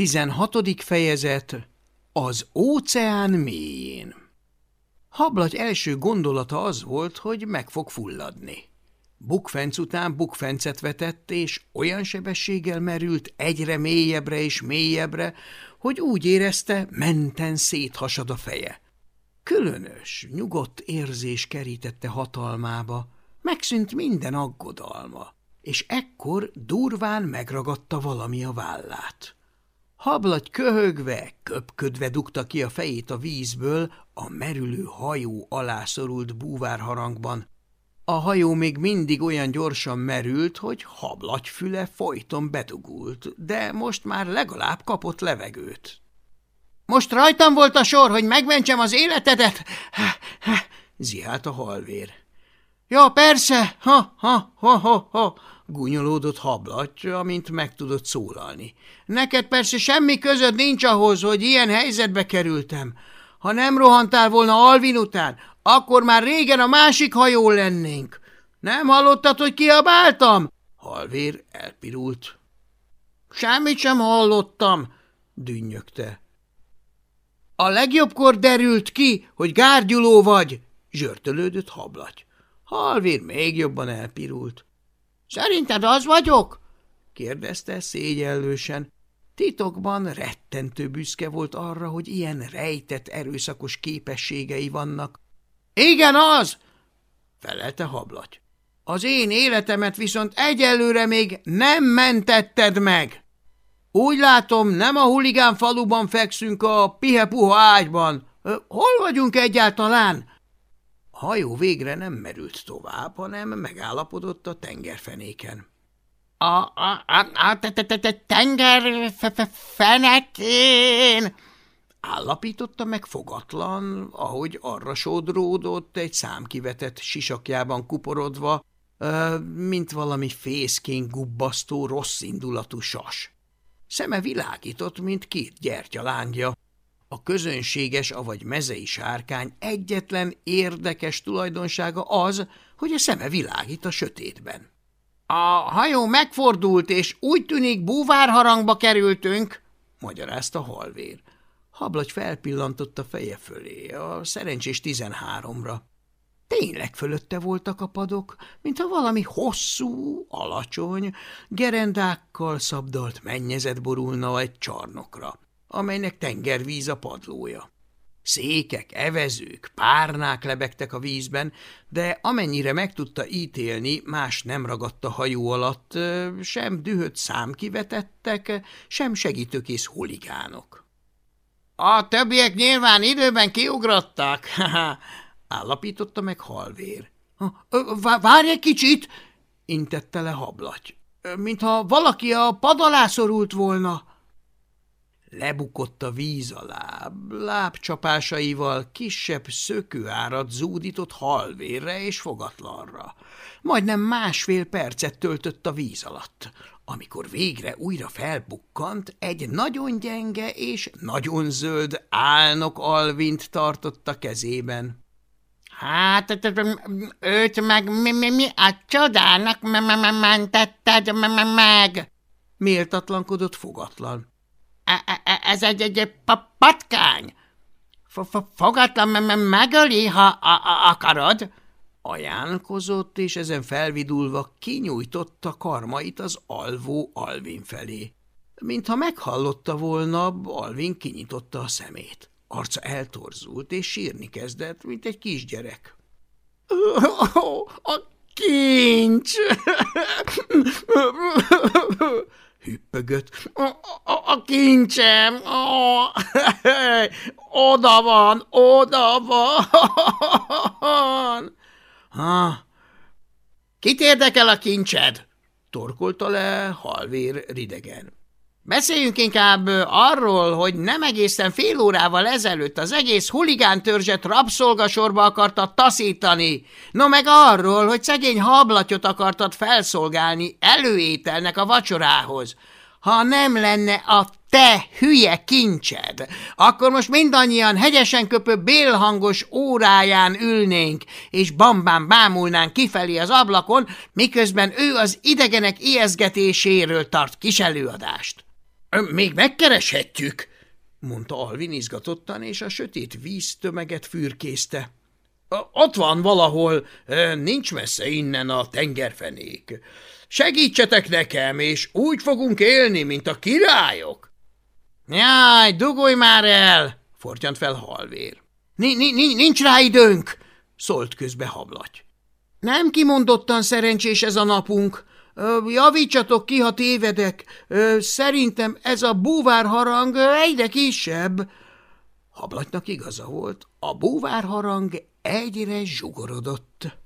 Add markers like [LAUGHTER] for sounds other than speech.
16. fejezet Az óceán mélyén Hablagy első gondolata az volt, hogy meg fog fulladni. Bukfenc után bukfencet vetett, és olyan sebességgel merült egyre mélyebbre és mélyebbre, hogy úgy érezte, menten széthasad a feje. Különös, nyugodt érzés kerítette hatalmába, megszűnt minden aggodalma, és ekkor durván megragadta valami a vállát. Hablagy köhögve, köpködve dugta ki a fejét a vízből a merülő hajó alá szorult búvárharangban. A hajó még mindig olyan gyorsan merült, hogy hablagy füle folyton bedugult, de most már legalább kapott levegőt. – Most rajtam volt a sor, hogy megmentsem az életedet? – zihált a halvér. – Ja, persze, ha, ha, ha, ha, ha gúnyolódott hablatja, amint meg tudott szólalni. Neked persze semmi közöd nincs ahhoz, hogy ilyen helyzetbe kerültem. Ha nem rohantál volna Alvin után, akkor már régen a másik hajó lennénk. Nem hallottad, hogy kiabáltam? Halvér elpirult. Semmit sem hallottam, dünnyögte. A legjobbkor derült ki, hogy gárgyuló vagy, zsörtölődött hablaty. Halvér még jobban elpirult. Szerinted az vagyok? kérdezte szégyellősen. Titokban rettentő büszke volt arra, hogy ilyen rejtett erőszakos képességei vannak. Igen, az! felelte hablaty. Az én életemet viszont egyelőre még nem mentetted meg. Úgy látom, nem a huligán faluban fekszünk a pihepuha ágyban. Hol vagyunk egyáltalán? Hajó végre nem merült tovább, hanem megállapodott a tengerfenéken. – A, a, a, a tengerfenekén! állapította meg fogatlan, ahogy arra sodródott egy számkivetett sisakjában kuporodva, mint valami fészkén gubbasztó, rosszindulatú sas. Szeme világított, mint két gyertyalángja, a közönséges, avagy mezei sárkány egyetlen érdekes tulajdonsága az, hogy a szeme világít a sötétben. A hajó megfordult, és úgy tűnik búvárharangba kerültünk, magyarázta halvér. Hablagy felpillantott a feje fölé, a szerencsés tizenháromra. Tényleg fölötte voltak a padok, mintha valami hosszú, alacsony, gerendákkal szabdalt mennyezet borulna egy csarnokra amelynek tengervíz a padlója. Székek, evezők, párnák lebegtek a vízben, de amennyire meg tudta ítélni, más nem ragadt a hajó alatt, sem dühött számkivetettek, sem segítőkész huligánok. – A többiek nyilván időben kiugrottak, [LAUGHS] állapította meg halvér. – Várj egy kicsit! – intette le hablaty. – Mintha valaki a pad volna – Lebukott a víz alá, lábcsapásaival kisebb szökőárat zúdított halvérre és fogatlanra. Majdnem másfél percet töltött a víz alatt, amikor végre újra felbukkant, egy nagyon gyenge és nagyon zöld álnok alvint tartott a kezében. Hát, őt meg mi, mi, mi a csodának mentetted meg? Méltatlankodott fogatlan. Ez egy, egy patkány. Fogatlan megöli, ha akarod. Ajánlkozott, és ezen felvidulva kinyújtotta karmait az alvó Alvin felé. Mintha meghallotta volna, Alvin kinyitotta a szemét. Arca eltorzult, és sírni kezdett, mint egy kisgyerek. – A kincs! hüppögött. A, kincsem! A, [LAUGHS] oda van, oda van! Ha, kit érdekel a kincsed? torkolta le halvér ridegen. Beszéljünk inkább arról, hogy nem egészen fél órával ezelőtt az egész huligán törzset rabszolgasorba akartad taszítani, no meg arról, hogy szegény hablatyot akartad felszolgálni előételnek a vacsorához. Ha nem lenne a te hülye kincsed, akkor most mindannyian hegyesen köpő bélhangos óráján ülnénk, és bambán bámulnánk kifelé az ablakon, miközben ő az idegenek ijeszgetéséről tart kis előadást. – Még megkereshetjük – mondta Alvin izgatottan, és a sötét víz tömeget fürkészte. – Ott van valahol, nincs messze innen a tengerfenék. Segítsetek nekem, és úgy fogunk élni, mint a királyok! – Jaj, dugulj már el! – fortyant fel halvér. – Nincs rá időnk! – szólt közbe hablaty. – Nem kimondottan szerencsés ez a napunk. Javítsatok ki, ha tévedek. Szerintem ez a búvárharang egyre kisebb. Hablatnak igaza volt, a búvárharang egyre zsugorodott.